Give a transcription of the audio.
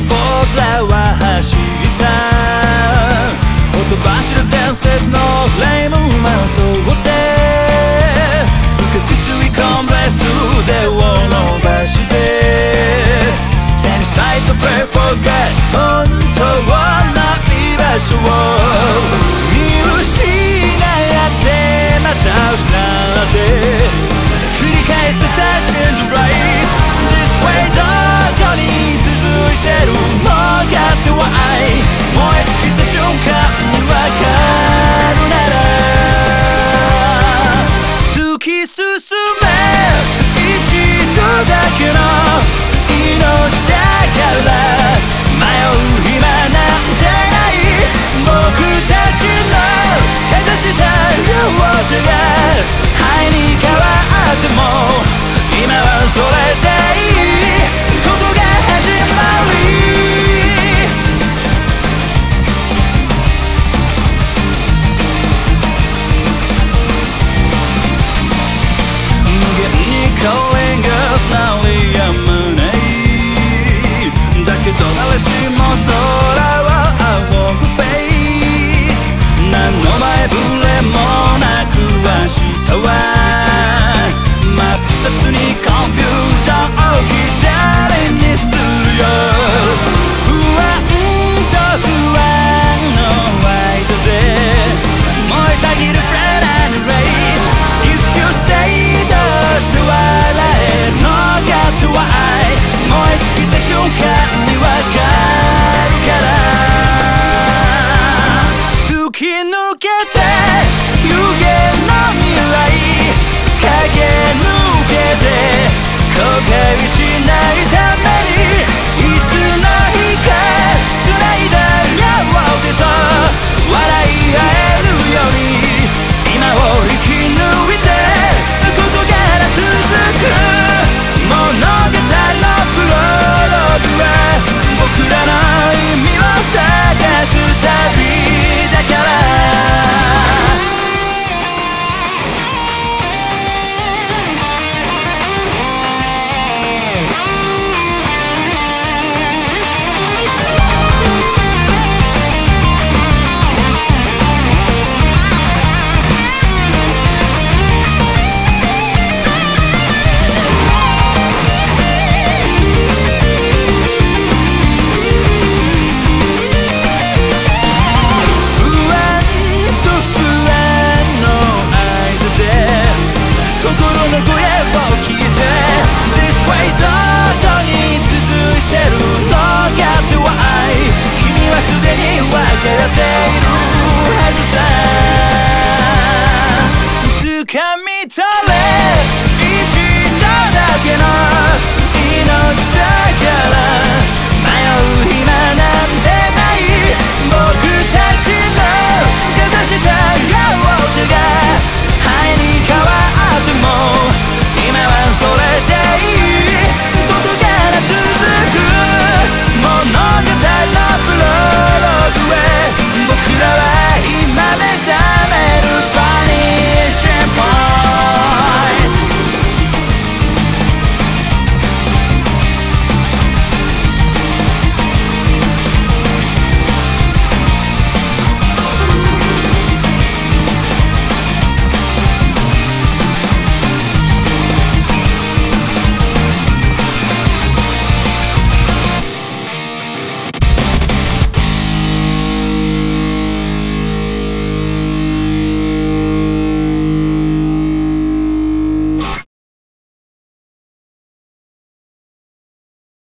僕らは走っ